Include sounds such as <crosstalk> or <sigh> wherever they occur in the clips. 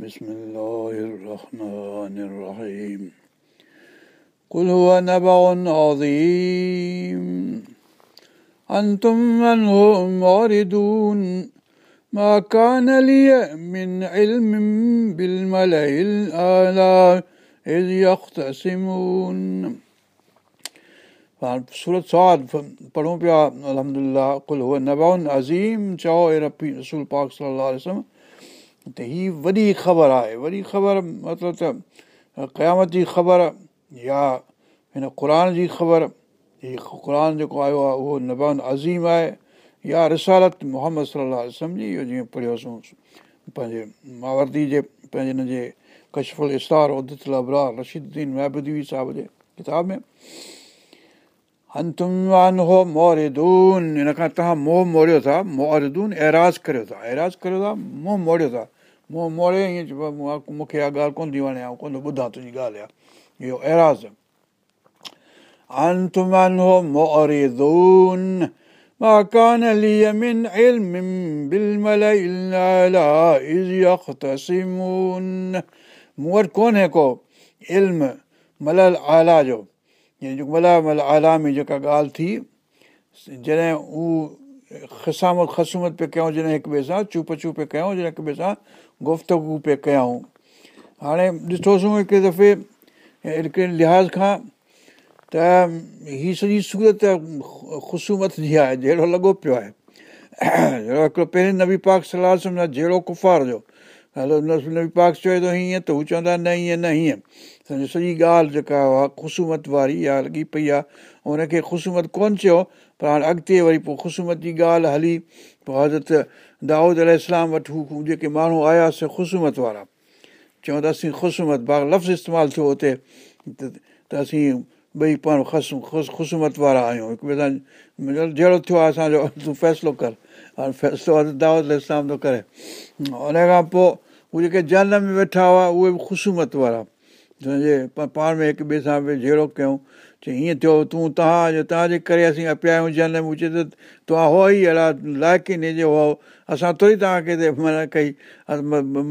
بسم الله الرحمن الرحيم قل هو نبأ عظيم أنتم عنه معرضون ما كان لي من علم بالملئ الأعلى إذ يختصمون सूरत सवाद पढ़ूं पिया अलहमदिल्ला कुल हुअ नबाउन अज़ीम चओ ऐं रफ़ी रसूल पाक सलाहु ته هيءَ وڏي خبر آهي وڏي خبر مطلب ته قيامت جي خبر يا هن قر جي خبر هيءَ قر جيڪو آيو آهي اهو نبائن عظيم آهي يا رسالت محمد صلاح جي اهو جيئن پڙهيوسين پنهنجي ماوردي جي پنهنجي هن جي ڪشفل استار ادتل ابرار رشيددين مهبودي صاحب جي ڪتاب ۾ हंतुमान हो मोहरिदून हिन खां तव्हां मोह मोड़ियो था मोहरिदून एराज़ करियो था एराज़ करियो था मोह मोड़ियो था मोह मोड़े ईअं चइबो आहे मूंखे इहा ॻाल्हि कोन थी वणे कोन थो ॿुधां तुंहिंजी ॻाल्हि आहे इहो एराज़ अंतुमान हो मोहरिदून ما كان لي من علم بالملئ الاعلى اذ يختصمون मूं वटि कोन्हे को इल्मु मलल आला जो ملا مهل اعليٰ ۾ جيڪا ڳالهه ٿي جڏهن هو خسامت خسومت پيا ڪيون جڏهن هڪ ٻئي سان چپ چپ پيا ڪيون جڏهن هڪ ٻئي سان گفتگ پيا ڪيون هاڻي ڏٺوسين هڪ دفعي هڪڙي لحاظ کان ته هيءَ سڄي سورت خشومت جي آهي جهڙو لڳو پيو آهي هڪڙو پهرين نبي پاڪ صلاح سمجهان جهڙو ڪفار جو هلو نبي پاڪ چئي ٿو هيئن ته هو چوندا نه هيئن نه هيئن. سڄي ڳالهه جيڪا آهي خشومت واري اها لڳي پئي آهي. هن کي خشومت ڪونه چيو پر هاڻي اڳتي وري پوءِ خشومت جي ڳالهه هلي پوءِ حضرت دائود اسلام وٽ هو جيڪي ماڻهو آياسين خشومت وارا. چوندا اسين خشومت باغ لفظ استعمال ٿيو هتي ته اسين ٻئي پاڻ خوش خشومت وارا آهيون. هڪ ٻئي سان جهڙو ٿيو آهي اسان جو تون فيصلو ڪر. هاڻي فيصلو ال اسلام ٿو ڪري. ان کان پوءِ اهي جيڪي جن ۾ ويٺا هئا اهي به خشومت وارا. پاڻ ۾ هڪ ٻئي سان به جهڙو ڪيون. چئي هيئن ٿيو تون توهان توهان جي ڪري اسين پيا آهيون جن ۾ چئي ته توهان هو ئي اهڙا لائق ئي جو هو اسان ٿوري توهان کي معنيٰ ڪئي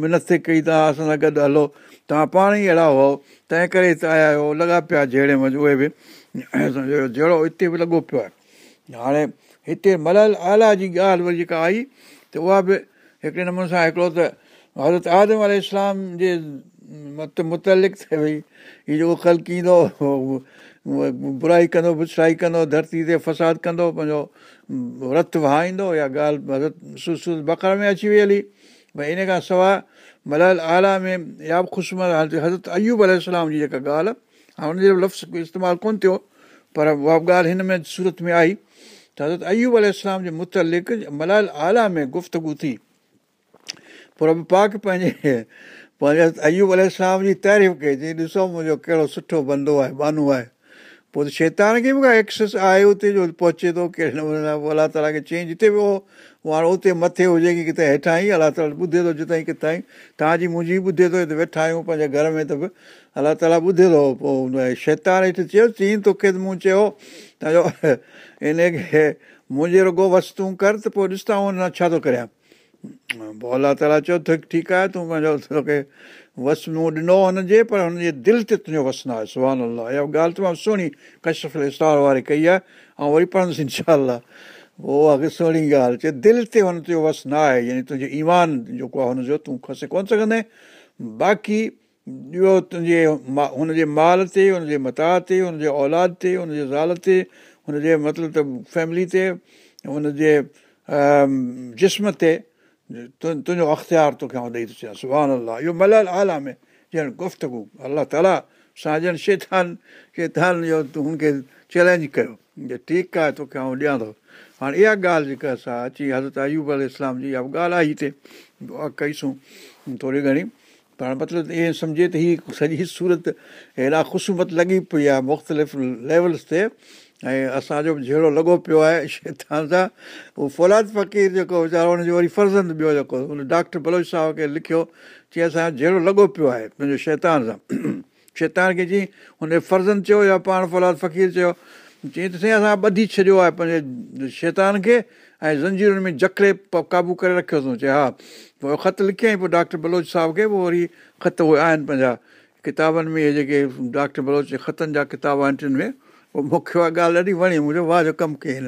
منت ڪئي توهان اسان سان گڏ هلو. توهان پاڻ ئي اهڙا هو تنهن ڪري هتي آيا آهيو لڳا پيا جهڙي مز اهي به. جهڙو هتي به لڳو پيو آهي. هاڻي هتي ملل اعليٰ جي ڳالهه وري جيڪا آئي ته اها به هڪڙي نموني سان هڪڙو ته حضرت آدم ال اسلام جي مت مطلق ٿئي ڀئي هيءَ جيڪو خلق ايندو برائي ڪندو بڇائي ڪندو ڌرتي تي فساد ڪندو پنهنجو رت وهائيندو يا ڳالهه حضرت سس بڪر ۾ اچي وئي هلي ڀئي ان کان سواءِ ملال اعليٰ ۾ يا به خشمت حضرت ايوب ال جي جيڪا ڳالهه هاڻي هن جو لفظ استعمال ڪونه ٿيو پر اها به ڳالهه هن ۾ سورت ۾ آئي ته حضرت ايوب ال جي مطلق ملال اعليٰ ۾ گفتگ ٿي پر پاڪ پنهنجي پنهنجي ايوب ال جي تعريف ڪئي چئي ڏسو منهنجو ڪهڙو سٺو بندو آهي بانو آهي. پوءِ ته شيطان کي به ڪا ايڪسيس آهي اتي جو پهچي ٿو ڪهڙي نموني سان پوءِ الله تالا کي چئي جتي به اهو هاڻي اتي مٿي هجي ڪه ڪٿي هيٺان ئي الله تالا ٻڌي ٿو جتان ڪٿان ئي. توهان جي منهنجي ٻڌي ٿو هتي ويٺا آهيون پنهنجي گهر ۾ ته به الله تالا ٻڌي ٿو. پوءِ شيطان هيٺ چيو چئي توکي ته مون چيو توهان جو ان کي منهنجي رڳو وستو ڪر ته پوءِ هن ڇا ٿو ڪريان الله تالا چيو ته ٺيڪ آهي تون پنهنجو توکي وس مون ڏنو هن جي پر هن جي دل تي تنهنجو وس نه آهي سڀاڻي الله اها ڳالهه تمام سهڻي ڪشف استار واري ڪئي آهي ۽ وري پڙهندس انشا پوءِ اها سهڻي ڳالهه چئي دل تي هن تنهنجو وس نه آهي يعني تنهنجو ايمان جيڪو آهي هن جو تون کسي ڪونه سگهندي. باقي ٻيو تنهنجي مان هن جي مال تي هن جي متا تي هن جي اولاد تي هن جي زال تي هن جي مطلب ته فيملي تي هن جي جسم تي تنهنجو اختيار توکي آئون ڏيئي ٿو چيان سڀاڻي الله اهو ملل اعليٰ ۾ ڄڻ گفتگ الله تالا سان ڄڻ شيطان شيطان جو تون هن کي چئلينج ڪيو جي ٺيڪ آهي توکي آئون ڏيان ٿو هاڻي اها ڳالهه جيڪا اسان اچي حضرت ايوب ال اسلام جي اها ڳالهه آئي هتي ڪئيسون ٿوري گهڻي پر مطلب ائين سمجهي ته هيءَ سڄي سورت هيڏا خشومت لڳي پئي آهي مختلف ليولس تي ۽ اسان جو به جهڙو لڳو پيو آهي شيطان سان اهو فولاد فقير جيڪو ويچارو هن جو وري فرزند ٻيو جيڪو هن ڊاڪٽر بلوچ صاحب کي لکيو چئي اسان جو جهڙو لڳو پيو آهي پنهنجو شيطان سان. <clears throat> شيطان کي چئي هن فرزند چيو يا پاڻ فولاد فقير چيو؟ چئي ته سائين اسان ٻڌي ڇڏيو آهي پنهنجي شيطان کي ۽ زنجيرن ۾ جڪڙي قابو ڪري رکيو اٿئون چئي ها پوءِ خط لکيئين پوءِ ڊاڪٽر بلوچ صاحب کي پوءِ وري خط اهي آهن پنهنجا ڪتابن ۾ اهي جيڪي ڊاڪٽر بلوچ خطن جا ڪتاب آهن ٽن ۾ مون کي اها ڳالهه ڏاڍي وڻي منهنجو واهه جو ڪم ڪيئين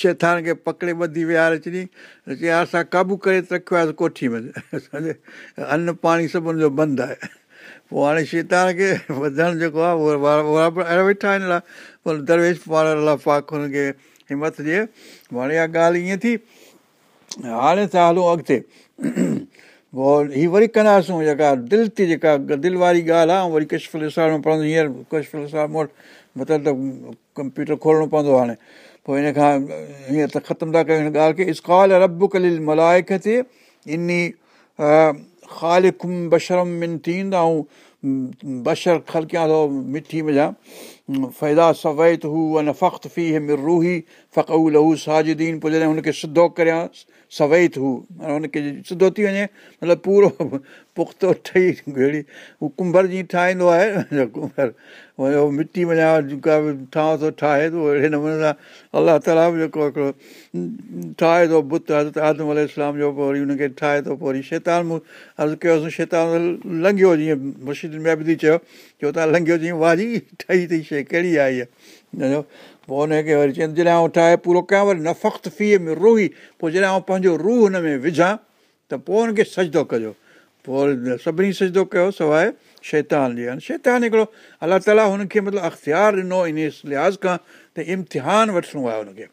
شيطان کي پڪڙي ٻڌي ڇڏي. چئي اسان قابو ڪري رکيو آهي ڪوٺي ۾. اسان جي ان پاڻي سڀ هن جو بند آهي. پوءِ هاڻي شيطان کي وڌڻ جيڪو آهي اهو اهڙا ويٺا آهن پوءِ درويش پاڻ پاڪ هن کي همت ڏئي. هاڻي اها ڳالهه ائين ٿي هاڻي ته هلون اڳتي هيءَ وري ڪنداسين جيڪا دل تي جيڪا دل واري ڳالهه آهي ۽ وري ڪشفل اسار ۾ پڙهندو هينئر ڪشفل اسار مون وٽ مطلب ته ڪمپيوٽر کولڻو پوندو هاڻي پوءِ هن کان هيئن ته ختم ٿا ڪيون هن ڳالهه کي اسڪال رب ڪلل ملائڪ تي ان خالکم بشرم من ٿيندا ۽ بشر خلڪيان ٿو مٺي مڃان فيدا سويت هو ان فخت في مر روهي فقو لهو ساجدين پوءِ جڏهن هن کي سڌو ڪريانس سويت هو هن کي سڌو ٿي وڃي مطلب پورو پختو ٺهي اهڙي هو ڪنڀر جي ٺاهيندو آهي ڪنڀر مٽي وڃان جيڪا به ٺانو ٿو ٺاهي ٿو اهڙي نموني سان الله تالا به جيڪو هڪڙو ٺاهي ٿو بت حضرت آدم اسلام جو پوءِ وري هن کي ٺاهي ٿو پوءِ وري شيطان مون عرض ڪيوسين شيطان لنگهيو جيئن مرشد ۾ به چيو جو توهان لنگهيو جيئن واجي ٺهي ٿي شيءِ ڪهڙي آهي اها پوءِ هن کي وري چون جڏهن آئون ٺاهي پورو ڪيان وري نفقت فيءَ ۾ روهي پوءِ جڏهن آئون پنهنجو روهه هن ۾ وجهان ته پوءِ هن کي سجدو ڪجو. پوءِ سڀني سجدو ڪيو سواءِ شيطان ڏئي شيطان هڪڙو الله تالا هن کي مطلب اختيار ڏنو ان لحاظ کان ته امتحان وٺڻو آهي هن کي.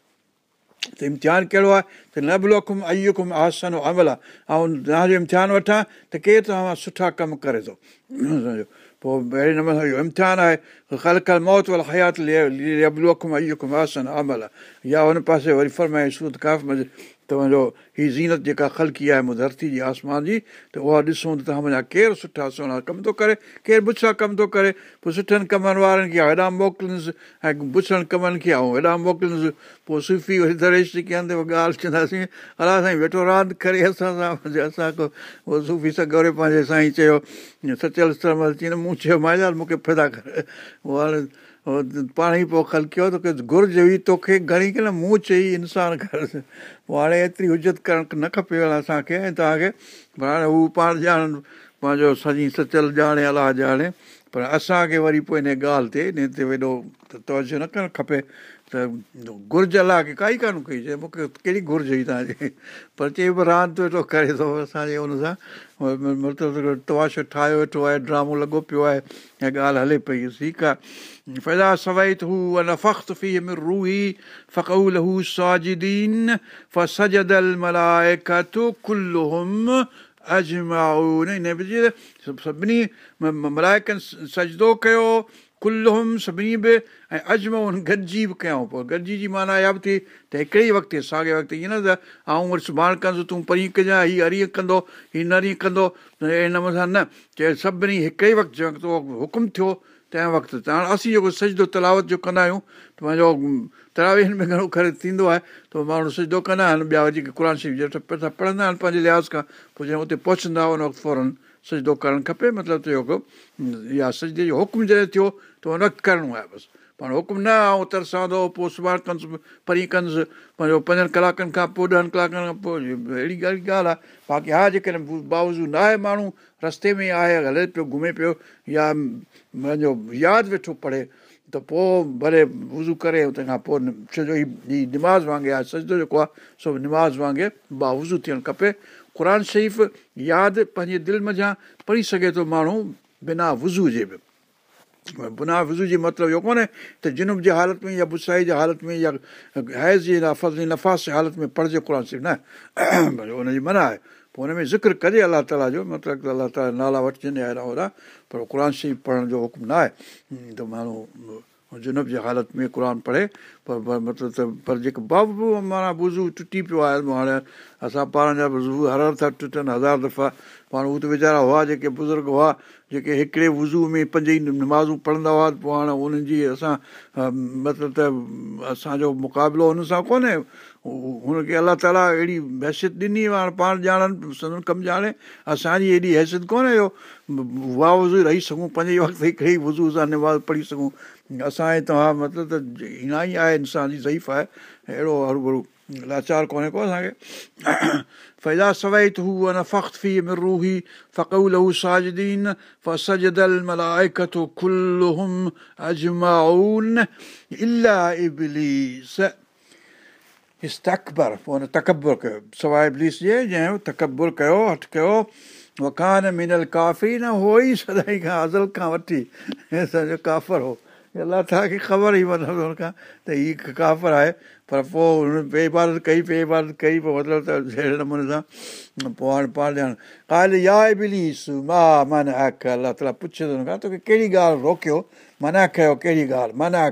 ته امتحان ڪهڙو آهي؟ ته نه به لوڪم ايڪم آسن عمل. آهي ۽ توهان جو امتحان وٺان ته ڪير توهان سٺا ڪم ڪري ٿو <clears throat> پوءِ اهڙي نموني اهو امتحان آهي خلڪل موت ول حيات ايڪم ايڪم آسن عمل يا هن پاسي وري فرمائي سورت ڪاف مز توهان جو هيءَ زينت جيڪا خلڪي آهي مون ڌرتي جي آسمان جي ته اها ڏسون ته توهان منهنجا ڪير سٺا سهڻا ڪم ٿو ڪري ڪير بڇڙا ڪم ٿو ڪري. پوءِ سٺن ڪمن وارن کي هيڏان موڪليس ۽ بڇڙن ڪمن کي ۽ هيڏان موڪليس پوءِ صوفي وري دريش ڪه هنڌ ڳالهه چونداسين الله سائين ويٺو راند ڪري اسان سان اهو صوفي سگوري پنهنجي سائين چيو سچل مان مون کي پيدا ڪري. اهو پاڻ ئي پوءِ خلڪيو توکي گهرج هئي توکي گهڻي ڪه نه مون چئي انسان ڪر هاڻي ايتري حجت ڪرڻ نه کپي اسان کي. ۽ توهان کي هاڻي هو پاڻ ڄاڻ پنهنجو سڄي سچل ڄاڻي الله ڄاڻي. پر اسان کي وري پوءِ هن ڳالهه تي ان تي وڏو توجو نه ڪرڻ کپي ته گهرج الله کي ڪائي ڪانه ڪئي مون کي ڪهڙي گهرج هئي توهان جي پر چئي به راند ويٺو ڪري ٿو تماشو ٺاهيو ويٺو آهي ڊرامو لڳو پيو آهي ڳالهه هلي پئي ٺيڪ آهي فيدا سويت هو ان فخت في مر روهي فقول هو ساجدين فسجدل ملائڪت ڪلهم اجمائن ان سڀني سجدو ڪيو ڪلم سڀني به ۽ اجمو گڏجي به ڪيون پوءِ گڏجي جي معنيٰ اها به ٿئي ته هڪڙي ئي وقت ساڳي وقت ائين نه ته آئون وري سڀاڻي ڪندس تون پرين ڪجانءِ هيءَ اريءَ ڪندو هيءَ نرين ڪندو. نموني سان نه چئي سڀني هڪڙي وقت وقت حڪم ٿيو تنهن وقت ته هاڻي اسين جيڪو سجدو تلاوت جو ڪندا آهيون ته پنهنجو تراويهن ۾ گهڻو ڪري ٿيندو آهي ته ماڻهو سجدو ڪندا آهن ٻيا جيڪي قر شريف پڙهندا آهن پنهنجي لحاظ کان پوءِ جڏهن اتي پهچندا ان وقت فورن سجدو ڪرڻ کپي مطلب ته جيڪو يا سجدي جو حڪم جڏهن ٿيو ته وقت ڪرڻو آهي بس پاڻ حڪم نه آئون ترسان ٿو پوءِ سڀاڻي ڪندس پري ڪندس پنهنجو پنجن ڪلاڪن کان پوءِ ڏهن ڪلاڪن کان پوءِ اهڙي ڳالهه ڳالهه آهي باقي ها جيڪڏهن باوزو نه آهي ماڻهو رستي ۾ آهي هلي پيو گهمي پيو يا پنهنجو ياد ويٺو پڙهي ته پوءِ ڀلي وضو ڪري تنهن کان پوءِ ڇو جو هيءَ نماز وانگر آهي سجدو جيڪو آهي سو نماز وانگر باوزو ٿيڻ کپي قر شريف ياد پنهنجي دل منجهان پڙهي سگهي ٿو ماڻهو بنا وضو جي به بنا وضو جي مطلب اهو ڪونهي ته جنوب جي حالت ۾ يا بسائي جي حالت ۾ يا هيز جي نفز نفاس جي حالت ۾ پڙهجي قر شريف نه هن جي منا آهي پوءِ هن ۾ ذڪر ڪجي الله تالا جو مطلب ته الله تالا نالا وٺجن اهڙا اوڙا پر قر شريف پڙهڻ جو حڪم نه آهي ته ماڻهو جنب جي حالت ۾ قر پڙهي پر مطلب ته پر جيڪو بابو معنيٰ وضو ٽٽي پيو آهي هاڻي اسان پاڻ جا وضو هر هر ٿا ٽٽن هزار دفعا پاڻ هو ته ويچارا هئا جيڪي بزرگ هئا جيڪي هڪڙي وضو ۾ پنج ئي نمازون پڙهندا هئا پوءِ هاڻي انهن جي اسان مطلب ته اسان جو مقابلو هن سان ڪونهي. هن کي الله تالا اهڙي حيثيت ڏني هاڻي پاڻ ڄاڻن سدن ڪم ڄاڻي اسان جي ايڏي حيثيت ڪونهي جو واهه وضو رهي سگهون پنجي وقت هڪڙي وضو سان نواز پڙهي سگهون. اسان جي توهان مطلب ته انا ئي آهي انسان جي ضعيف آهي. اهڙو هرو ڀرو لاچار ڪونهي ڪو اسان کي ڪافر هو الله تالا کي خبر ئي هيءَ ڪافر آهي پر پوءِ هن پي عبادت ڪئي پي عبادت ڪئي پوءِ مطلب ته اهڙي نموني سان پوءِ هاڻي الله تالا پڇي ٿو هن کان توکي ڪهڙي ڳالهه روڪيو؟ منا ڪهڙي ڳالهه؟ منا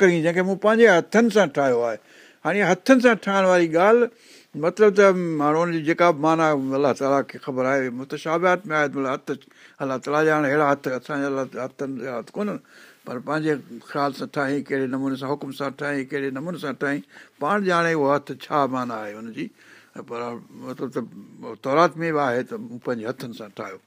ڪري جنهن کي مون پنهنجي هٿن سان ٺاهيو آهي. هاڻي هٿن سان ٺاهڻ واري ڳالهه مطلب ته هاڻي هن جي جيڪا معنيٰ الله تالا کي خبر آهي متشابيات ۾ آهي هٿ الله تالا هاڻي اهڙا هٿ اسان جا هٿن جا هٿ ڪونهن پر پنهنجي خيال سان ٺاهي ڪهڙي نموني سان حڪم سان ٺاهي ڪهڙي نموني سان ٺاهي پاڻ ڄاڻي اهو هٿ ڇا معنيٰ آهي هن جي پر مطلب ته تورات ۾ به آهي ته مون پنهنجي هٿن سان ٺاهيو.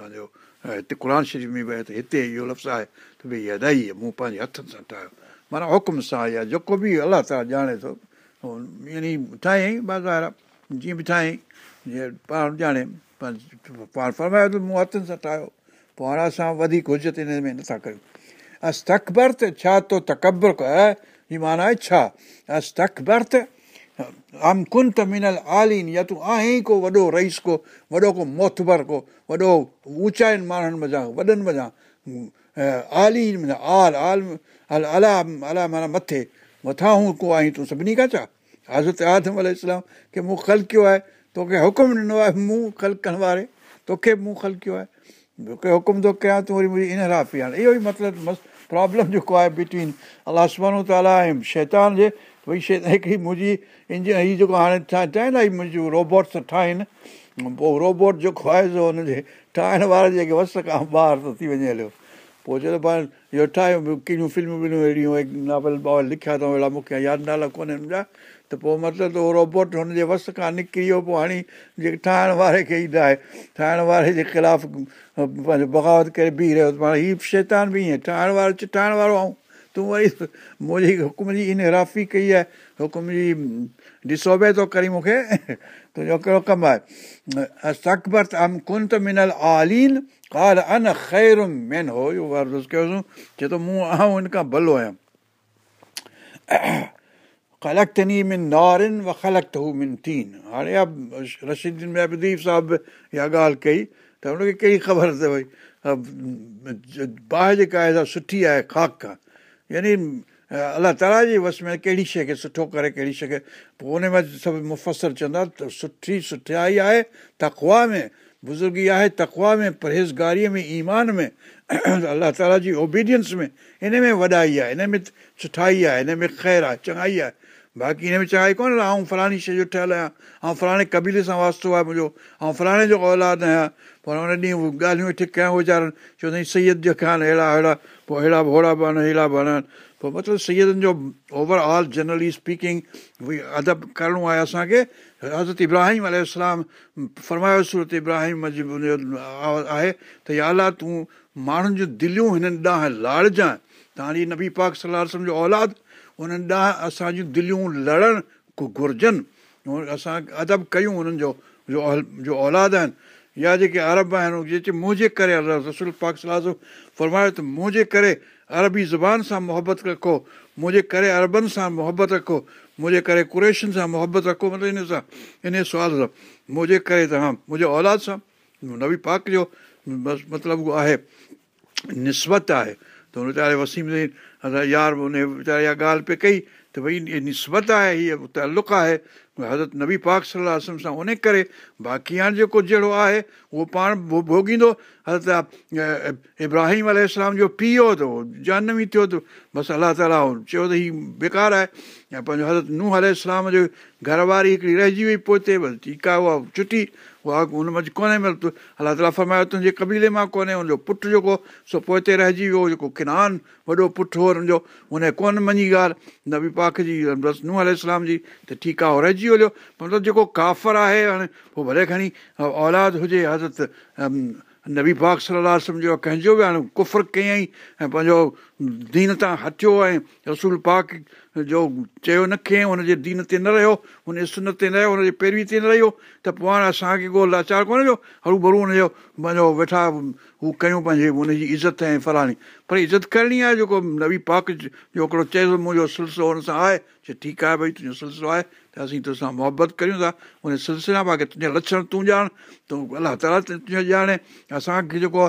هن جو هتي قر شريف ۾ به آهي ته هتي اهو لفظ آهي ته ڀئي اها ادائي آهي مون پنهنجي هٿن سان ٺاهيو. معنيٰ حڪم سان يا جيڪو به الله تالا ڄاڻي ٿو يعني ٺاهيئين بازار جيئن به ٺاهيئين جيئن پاڻ ڄاڻي فرمايو ته مون هٿن سان ٺاهيو. پوءِ هاڻي اسان وڌيڪ حجت هن ۾ نٿا ڪيون استڪبر ته ڇا تو تڪبر هيءَ معنيٰ آهي ڇا؟ استڪبر ته عام ڪن ته منل آلين يا تون آهين ڪو وڏو رئيس ڪو وڏو ڪو موٿبر ڪو وڏو اوچائن ماڻهن مزا وڏن مزا آلين آل آل ال الا الا معنيٰ مٿي. مٿان هو ڪو آهين تون سڀني کان ڇا؟ حضرت آدم ال کي مون خل ڪيو آهي توکي حڪم ڏنو آهي مون خل ڪرڻ واري. توکي مون خل ڪيو آهي. توکي حڪم ٿو ڪيان تون وري منهنجي انهرافي هاڻي اهو ئي مطلب مست پرابلم جيڪو آهي بٽوين الله سبانو تالا ۽ شيطان جي. ڀئي هڪڙي منهنجي انجن هيءَ جيڪو هاڻي ٺاهي نه منهنجو روبوٽس ٺاهين پوءِ روبوٽ جيڪو آهي سو هن جي ٺاهڻ واري جيڪي وس کان ٻاهر ٿو ٿي وڃي هليو. پوءِ چئي ٿو پاڻ اهو ٺاهيو ڪهڙيون فلمون ولمون اهڙيون ناول باول لکيا اٿئون اهڙا مون کي ياد نالا ڪونهن منهنجا ته پوءِ مطلب ته اهو روبوٽ هن جي وس کان نڪري ويو پوءِ هاڻي جيڪي ٺاهڻ واري کي ئي آهي ٺاهڻ واري جي خلاف پنهنجو بغاوت ڪري بيهه رهيو پاڻ هيءَ شيطان به ائين ٺاهڻ وارو ٺاهڻ وارو ۽ تون وري منهنجي حڪم جي انهرافي ڪئي آهي حڪم جي ڏسوبي ٿو ڪري مون کي <laughs> تنهنجو ڪهڙو ڪم آهي؟ سڪبر ته ام ڪن ته منل آلين ڪال ان خير مين هو اهو وارو ڪيوسين چئي ٿو مون آئون هن کان ڀلو آهيان <clears throat> خلقني من نارن و خلق هو من تين هاڻي رشيدين ابديب صاحب اها ڳالهه ڪئي ته هن کي ڪهڙي خبر ته ڀئي باهه جيڪا آهي سٺي آهي خاڪ کان يعني الله تالا جي وس ۾ ڪهڙي شيءِ کي سٺو ڪري ڪهڙي شيءِ کي پوءِ ان ۾ سڀ مفسر چوندا ته سٺي سٺيائي آهي تکوا ۾ بزرگي آهي تکوا ۾ پرهيزگاريءَ ۾ ايمان ۾ الله تالا جي اوبيڊينس ۾ ان ۾ وڏائي آهي ان ۾ سٺائي آهي هن ۾ خير آهي چڱائي آهي باقي هن ۾ چڱائي ڪونهي آئون فلاڻي شيءِ جو ٺهيل آهيان. ۽ فلاڻي قبيلي سان واستو آهي منهنجو. ۽ فلاڻي جو اولاد آهيان. پوءِ هن ڏينهن ڳالهيون ويٺي ڪيان ويچارن چوندا سيد جيڪا آهن اهڙا اهڙا پوءِ اهڙا ڀوڙا به آهن اهڙا به آهن. پوءِ مطلب سيدن جو اوور آل جنرلي سپيڪنگ ادب ڪرڻو آهي اسان کي. حضرت ابراهيم ال فرمايو سورت ابراهيم آهي ته يا الا تون ماڻهن جون دليون هنن ڏانهن لاڙجانئ. ته هاڻي نبي پاڪ صلاح جو اولاد انهن ڏانهن اسان جون دليون لڙن گهرجن. اسان ادب ڪيون انهن جو جو اولاد آهن. يا جيڪي ارب آهن جيڪي منهنجي ڪري رسول پاڪ صلاح فرمايو ته منهنجي ڪري عربي زبان سان محبت رکو منهنجي ڪري اربن سان محبت رکو منهنجي ڪري ڪريشن سان محبت رکو مطلب ان سان ان سوال سان. منهنجي ڪري ته ها منهنجي اولاد سان نبي پاڪ جو بس مطلب اهو آهي نسبت آهي. ته هن ويچاري وسيم يار ان ويچاري اها ڳالهه پي ڪئي ته ڀئي نسبت آهي هيءَ تالق آهي حضرت نبي پاڪ صلاح سان ان ڪري باقي هاڻي جيڪو جهڙو آهي اهو پاڻ ڀوگيندو. حضرت ابراهيم ال جو پيءُ هو ته اهو جانوي ٿيو ته بس الله تالا چيو ته هيءُ بيڪار آهي. ۽ پنهنجو حضرت ننهن ال جو گهرواري هڪڙي رهجي وئي پوءِ بس ٺيڪ آهي اها ڇٽي اها هن منجهه ڪونهي الله تالا فرمايو تنهنجي ڪبيلي مان ڪونهي هن جو پٽ جيڪو سو پوءِ هتي رهجي ويو جيڪو ڪنان وڏو پٽ هو هن جو هن ڪونه مڃي ڳالهه. نبي پاڪ جي بس ننهن ال جي ته ٺيڪ آهي اهو رهجي ويو مطلب جيڪو ڪافر آهي هاڻي پوءِ ڀلي کڻي اولاد هجي حضرت نبي پاڪ صلاح سمجهو ڪنهن جو به هاڻي ڪفر ڪيئين ۽ پنهنجو دين تان هٽيو ۽ رسول پاڪ جو چيو نه ڪيئين هن جي دين تي نه رهيو هن سن تي نه رهيو هن جي پيروي تي نه رهيو ته پوءِ هاڻي اسان کي ڪو لاچار ڪونهي جو هرو ڀرو هن جو پنهنجو ويٺا هو ڪيون پنهنجي هن جي عزت ۽ فلاڻي. پر عزت ڪرڻي آهي جيڪو نبي پاڪ جو هڪڙو چئي ٿو منهنجو سلسلو هن سان آهي چئي ٺيڪ آهي ڀئي تنهنجو سلسلو آهي ته اسين تو سان محبت ڪريون ٿا ان سلسلا باقي تنهنجا لڪشڻ تون ڄاڻ تون الله تالا تنهنجو ڄاڻي اسان کي جيڪو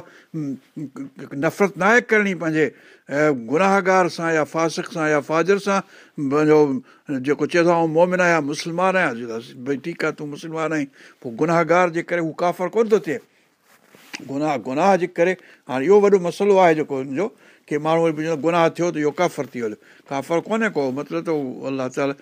نفرت نه آهي ڪرڻي پنهنجي گناهگار سان يا فاسڪ سان يا فاجر سان پنهنجو جيڪو چئي ٿو مومن آهيان مسلمان آهيان. ڀئي ٺيڪ آهي تون مسلمان آهين. پوءِ گناهگار جي ڪري هو ڪافر ڪونه ٿو ٿئي. گناهه گناهه جي ڪري هاڻي اهو وڏو مسئلو آهي جيڪو هن جو ڪه ماڻهو گناهه ٿيو ته اهو ڪافر ٿي ويو ڪافر ڪونهي ڪو مطلب ته الله تالا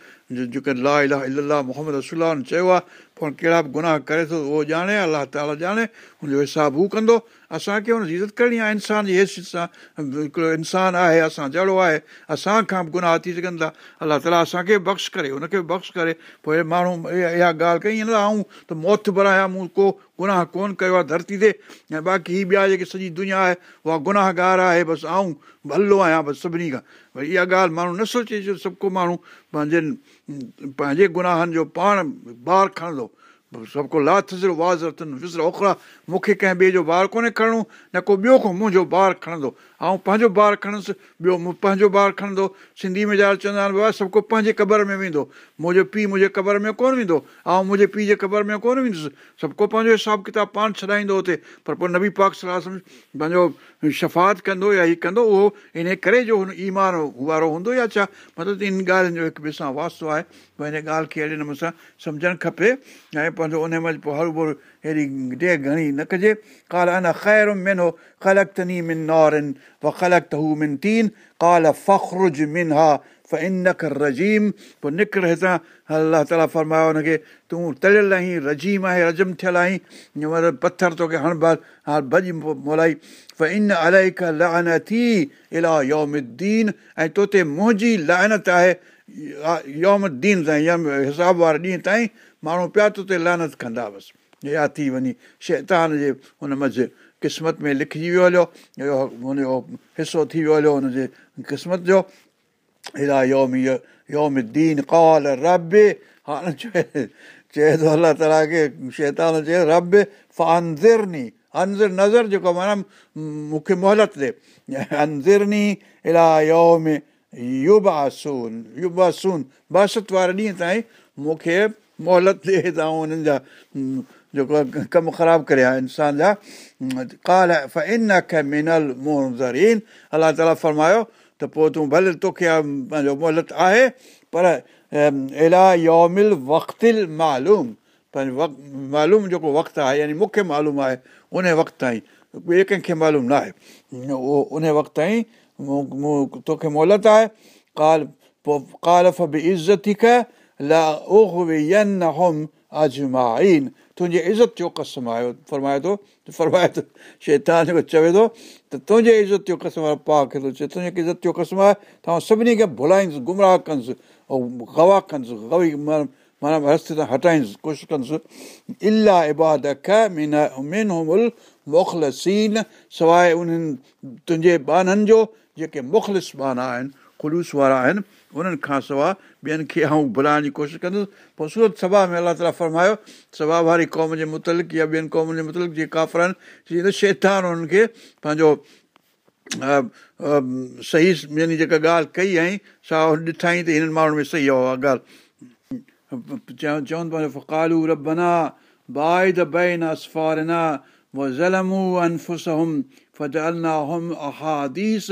جيڪي لا الاهه الاهه محمد رسلا چيو آهي پوءِ ڪهڙا به گناهه ڪري ٿو اهو ڄاڻي الله تالا ڄاڻي هن جو حساب هو ڪندو. اسان کي هن جي عزت ڪرڻي آهي انسان جي حيثيت سان هڪڙو انسان آهي اسان جهڙو آهي اسان کان به گناهه ٿي سگهن ٿا. الله تالا اسان کي به بخش ڪري هن کي بخش ڪري پوءِ ماڻهو اها ڳالهه ڪئي نه آئون ته موت ڀرايان مون ڪو گناهه ڪونه ڪيو آهي ڌرتي تي. ۽ باقي ٻيا جيڪي سڄي دنيا آهي اها گناهگار آهي. بس آئون ڀلو آهيان بس سڀني کان. ڀئي اها ڳالهه ماڻهو نه سوچي جو سڀ ڪو ماڻهو پنهنجي پنهنجي گناهن جو پاڻ ٻار کڻندو. سڀ ڪو لاٿ واز اٿن وزر اوکڙا. مون کي ڪنهن ٻئي جو ٻار ڪونهي کڻڻو نه ڪو ٻيو ڪو منهنجو ٻار کڻندو ۽ پنهنجو ٻار کڻندس ٻيو پنهنجو ٻار کڻندو سنڌي ۾ ڄاڻ چوندا آهن بابا سڀ ڪو پنهنجي قبر ۾ ويندو. منهنجو پيءُ منهنجي قبر ۾ ڪونه ويندو. ۽ منهنجي پيءُ جي قبر ۾ ڪونه ويندس. سڀ ڪو پنهنجو حساب ڪتاب پاڻ ڇڏائيندو هتي. پر پوءِ نبي پاڪ صلاح پنهنجو شفات ڪندو يا هيءَ ڪندو اهو ان ڪري جو هن ايمان وارو هوندو يا ڇا؟ مطلب ان ڳالهين جو هڪ ٻئي سان واستو آهي. پوءِ هن ڳالهه کي اهڙي نموني سان سمجهڻ کپي. ۽ پنهنجو ان مهل پوءِ هرو ڀرو اهڙي ڏي گهڻي نه ڪجي ڪال ان خير منو خلق تني من نورن و خلق ته هو من تين ڪال فکرج من ها ف رزيم پوءِ نڪر هتان الله تالا فرمايو هن کي تون تليل آهين رزيم آهي رزم ٿيل آهين پٿر توکي هڻ ڀڄي مولائي ف ان الائي ک لان ٿي الا يومدين ۽ طوطي منهنجي لعنت آهي يومدين حساب واري ڏينهن تائين ماڻهو پيا طوطي لعنت ڪندا بس اها ٿي وڃي شيطان جي هن منجهه قسمت ۾ لکجي ويو هليو اهو هن جو حصو ٿي ويو هليو هن جي قسمت جو هيڏا يوم يوم دين ڪول رب هاڻي چئي چئي ٿو الله تالا کي شيطان چئي رب فانزرني انزر نظر جيڪو معنيٰ مون کي موهلت ڏي يوم يباسون يباسون باست واري ڏينهن تائين مون کي موهلت ڏي ته هنن جا جيڪو ڪم خراب ڪري آهي انسان جا ڪال ان کي منل مزرين الله تالا فرمايو ته پوءِ تون ڀلي توکي پنهنجو موهلت آهي پر اهڙا يومل وقتل معلوم پنهنجو وقت معلوم جيڪو وقت آهي يعني مون کي معلوم آهي ان وقت تائين ٻئي ڪنهن کي معلوم نه آهي اهو ان وقت تائين توکي موهلت آهي ڪال پوءِ ڪالف به عزت هوم اجمائن تنهنجي عزت جو قسم آيو فرمائي ٿو فرمائي ٿو شيطان جيڪو چوي ٿو ته تنهنجي عزت جو قسم آهي پا کي چئي تنهنجي عزت جو قسم آهي توهان سڀني کي ڀلائيندس گمراهه ڪندس ۽ گواهه ڪندس گوي معنيٰ رستي تان هٽائيندس ڪوشش ڪندس الاهه اباد من مخلسين سواءِ انهن تنهنجي بانن جو جيڪي مخلص بانا آهن خلوص وارا آهن انهن کان سواءِ ٻين کي آئون ڀلائڻ جي ڪوشش ڪندس پوءِ سورت سڀا ۾ الله تالا فرمايو سڀا واري قوم جي مطلق يا ٻين قومن جي مطلق جيئن ڪافر آهن شيطان هنن کي پنهنجو صحيح يعني جيڪا ڳالهه ڪئي آئي سا ڏٺائي ته هنن ماڻهن ۾ صحيح آهي اها ڳالهه چون پنهنجو فڪالو ربنا فجئلنا هم احاديث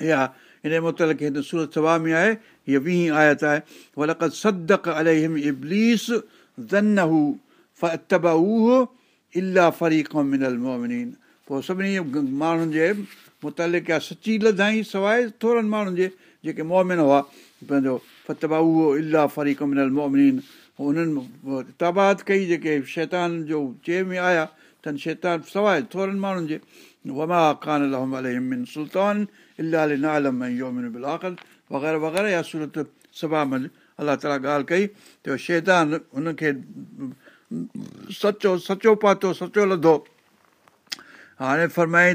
يا هن متل هتي سورت سڀا ۾ آهي هيءَ ويهه آيت آهي الاهه پوءِ سڀني ماڻهن جي متالق سچي لڌائي سواءِ ٿورن ماڻهن جي جيڪي مومن هئا پنهنجو فتبائو الاهه فريق منل مومنين انهن تباد ڪئي جيڪي شيطان جو چي ۾ آيا تن شيطان سواءِ ٿورن ماڻهن جي وما ڪانه من سلطان الاهه نالم يومن بلاڪل وغيره وغيره يا سورت سڀا منجهه الله تالا ڳالهه ڪئي ته شيطان هن کي سچو سچو پاتو سچو لڌو هاڻي فرمائي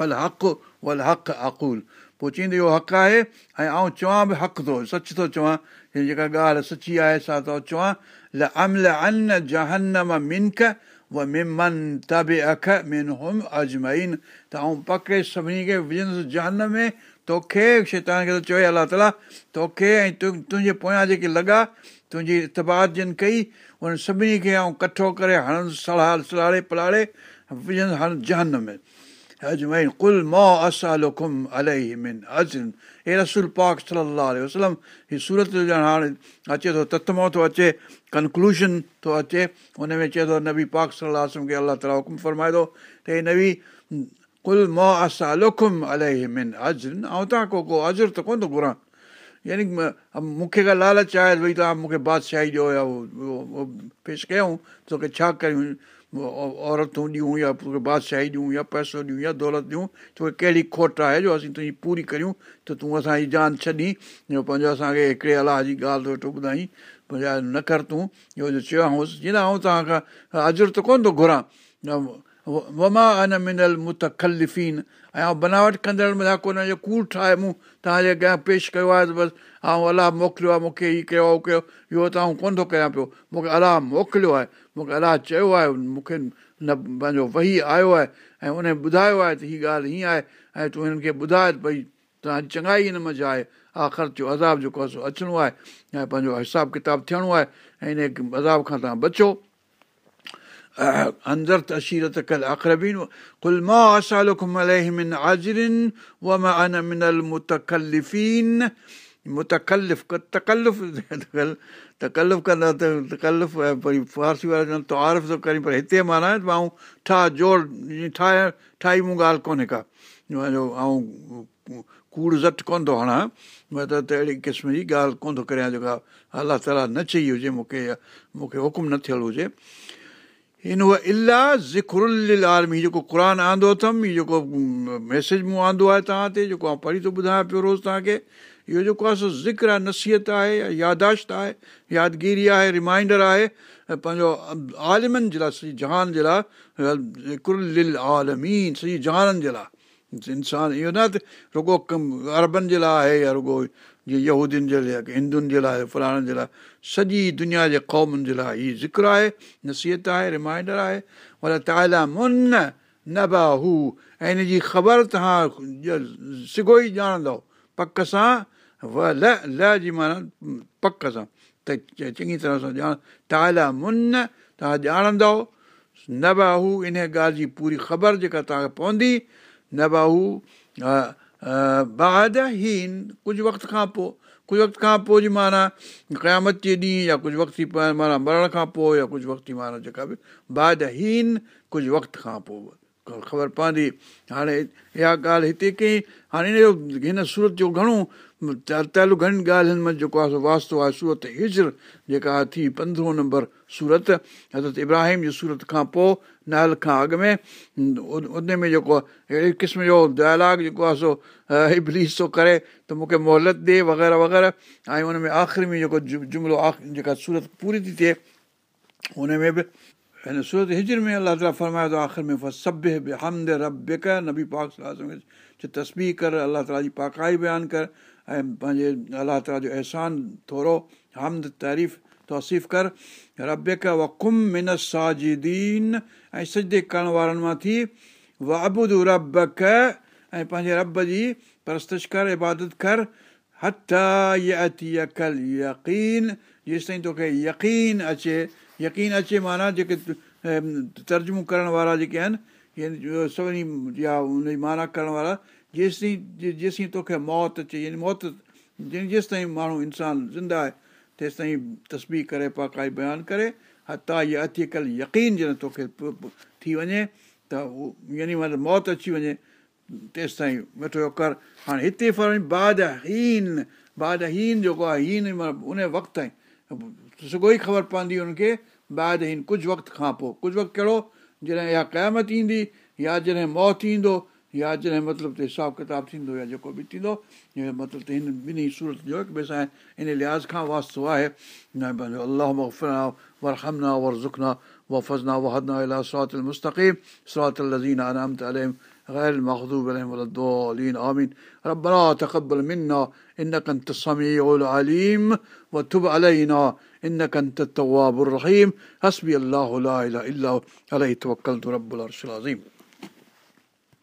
ڦل حق ول حق اقول پوءِ چئيندو اهو حق آهي ۽ چوان به حق ٿو سچ ٿو چوان جيڪا ڳالهه سچي آهي سا ٿو چوان ل عمل ان جهنم منڪ و ممن طبي اک من هم اجمئين ته آئون پڪي سڀني کي وجهندس جنهن ۾ توکي شيطان کي ته چوي الله تالا توکي ۽ تنهنجي پويان جيڪي لڳا تنهنجي اتباد جن ڪئي ان سڀني کي آئون ڪٺو ڪري هڻندس سڙا سڙاڙي پلاڙي وجهندس هڻ جنهن ۾ اجمئين ڪل مو اسلم الهي من اجن هي رسول پاڪ صلاح وسلم هيءَ سورت ڄڻ هاڻي اچي ٿو تتمو ٿو اچي ڪنڪلوشن ٿو اچي هن ۾ چئي ٿو نبي پاڪ صلاح کي الله تالا حڪم فرمائي ٿو ته هي نبي ڪل مو اسان لکم اله من اجر ۽ توهان ڪو ڪو اجر ته ڪونه ٿو گهران يعني مون کي ڪا لالچ آهي ڀئي توهان مون کي بادشاهي ڏيو يا پيش ڪيون توکي ڇا ڪيون عورتون ڏيون يا بادشاهي ڏيون يا پئسو ڏيون يا دولت ڏيون توکي ڪهڙي کوٽ آهي جو اسين تنهنجي پوري ڪريون ته تون اسان جي جان ڇڏي جو پنهنجو اسان کي هڪڙي الله جي ڳالهه ٿو ويٺو ٻڌائي نه ڪر تون جو چيو هئس جيئن آئون توهان کان اجر ته ڪونه ٿو گهران وما ان منل متکلفين ۽ بناوٽ ڪندڙ مٿان ڪونه ڪوڙ ٺاهي مون توهان جي اڳيان پيش ڪيو آهي ته بس ۽ الله موڪليو آهي مون کي هيءُ ڪيو اهو ڪيو. اهو ته آئون ڪونه ٿو ڪيان پيو. مون کي الله موڪليو آهي. مون کي الله چيو آهي مون کي نه پنهنجو وهي آيو آهي ۽ ان ٻڌايو آهي ته هيءَ ڳالهه هيئن آهي ۽ تون هنن کي ٻڌائي ڀئي توهان جي چڱائي هن منجهه آهي. آخر جو عذاب جيڪو آهي سو اچڻو آهي ۽ پنهنجو حساب ڪتاب ٿيڻو آهي ۽ ان عذاب کان توهان بچو اندر ته اشيرت ڪل اخربين ڪل مان اسالن آجرن و مان ان منل متڪلفين متڪلف تڪلف تڪلف ڪندا ته تڪلف وري ته ڪري پر هتي معنيٰ مان ٺا جوڙ ٺاهي ٺاهي مون ڳالهه ڪونهي ڪا ۽ ڪوڙ زٽ ڪونه ٿو هڻان مطلب ته اهڙي قسم جي ڳالهه ڪونه ٿو ڪريان جيڪا الله تالا نه چئي هجي مون کي مون کي حڪم نه ٿيل هجي هن اها الاهه زکرل عالمي جيڪو قر آندو اٿم هيءُ جيڪو ميسيج مون آندو آهي توهان تي جيڪو آئون پڙهي ٿو ٻڌايان پيو روز توهان کي اهو جيڪو آهي سو ذڪر آهي نصيحت آهي ياداشت آهي يادگيري آهي ريمائينڊر آهي پنهنجو عالمن جي لاءِ سڄي جهان جي لاءِ زڪرل آلمين سڄي جهانن جي لاءِ انسان اهو نه ته رڳو اربن جي لاءِ آهي يا رڳو جيئن يهودين جي لاءِ هندن جي لاءِ فلاڻن جي لاءِ سڄي دنيا جي قومن جي لاءِ هيءَ ذڪر آهي نصيحت آهي ريمائينڊر آهي. پر تالا من نه با هو ۽ هن جي خبر توهان سگو ئي ڄاڻندو پڪ سان ل ل جي معنيٰ پڪ سان. ته چڱي طرح سان ڄاڻ تالا من توهان ڄاڻندو نه با هو ان ڳالهه جي پوري خبر جيڪا توهان کي پوندي نه باهو بعد هين ڪجهه وقت کان پوءِ ڪجهه وقت کان پوءِ جي معنيٰ قيامت جي ڏينهن يا ڪجهه وقت معنيٰ مرڻ کان پوءِ يا ڪجهه وقت معنيٰ جيڪا به بعد هين ڪجهه وقت کان پوءِ خبر پوندي هاڻي اها ڳالهه هتي ڪئي هاڻي هن جو هن سورت جو گهڻو تيل گهڻن ڳالهين ۾ جيڪو آهي واستو آهي سورت هجر جيڪا ٿي پندرهون نمبر سورت حضرت ابراهيم جي سورت کان پوءِ نهل کان اڳ ۾ ان ۾ جيڪو اهڙي قسم جو ڊائلاگ جيڪو آهي سو ابليس ٿو ڪري ته مون کي موهلت ڏئي وغيره وغيره ۽ ان ۾ آخر ۾ جيڪو جملو جيڪا سورت پوري ٿي ٿئي هن ۾ به هن سورت هجر ۾ الله تالا فرمايو ٿو آخر ۾ سڀ به حمد ربڪ نبي پاڪ تسبي ڪر الله تالا جي پاڪائي بيان ڪر ۽ پنهنجي الله تالا جو احسان ٿورو حمد تعريف توسيف ڪر ربڪ و ڪم من ساجدين ۽ سجدي ڪرڻ وارن مان ٿي وابد ربڪ ۽ پنهنجي رب جي پرستش ڪر عبادت ڪر هٿ يقين جيستائين توکي يقين اچي يقين اچي معنيٰ جيڪي ترجمو ڪرڻ وارا جيڪي آهن سڀني يا هن جي معنيٰ ڪرڻ وارا جيستائين جيستائين توکي موت اچي يعني موت جيستائين ماڻهو انسان زنده آهي تيستائين تسبي ڪري پاڪائي بيان ڪري هتا اها اچي يقين جڏهن توکي ٿي وڃي ته اهو يعني مطلب موت اچي وڃي. تيستائين ويٺو ڪر. هاڻي هتي بعد هين بعد هين جيڪو آهي هين ان وقت تائين. سگو ئي خبر پوندي هن کي بعد هين ڪجهه وقت کان پوءِ. ڪجهه وقت ڪهڙو؟ جڏهن اها قيامت ايندي يا جڏهن موت ايندو या जॾहिं मतिलबु त हिसाबु किताबु थींदो या जेको बि थींदो मतिलबु त हिन ॿिन्ही सूरत जो हिकु ॿिए सां इन लिहाज़ खां वास्तो आहे अलाह मफ़ना वर हमना वर ज़ुखना व फज़ना वहदना अला सरात المستقيم صراط الذين أنعمت عليهم غير المغضوب عليهم ولا الضالين آمين ربنا تقبل منا إنك أنت السميع العليم وتب علينا إنك أنت التواب الرحيم حسبي الله لا إله إلا هو عليه توكلت رب العرش العظيم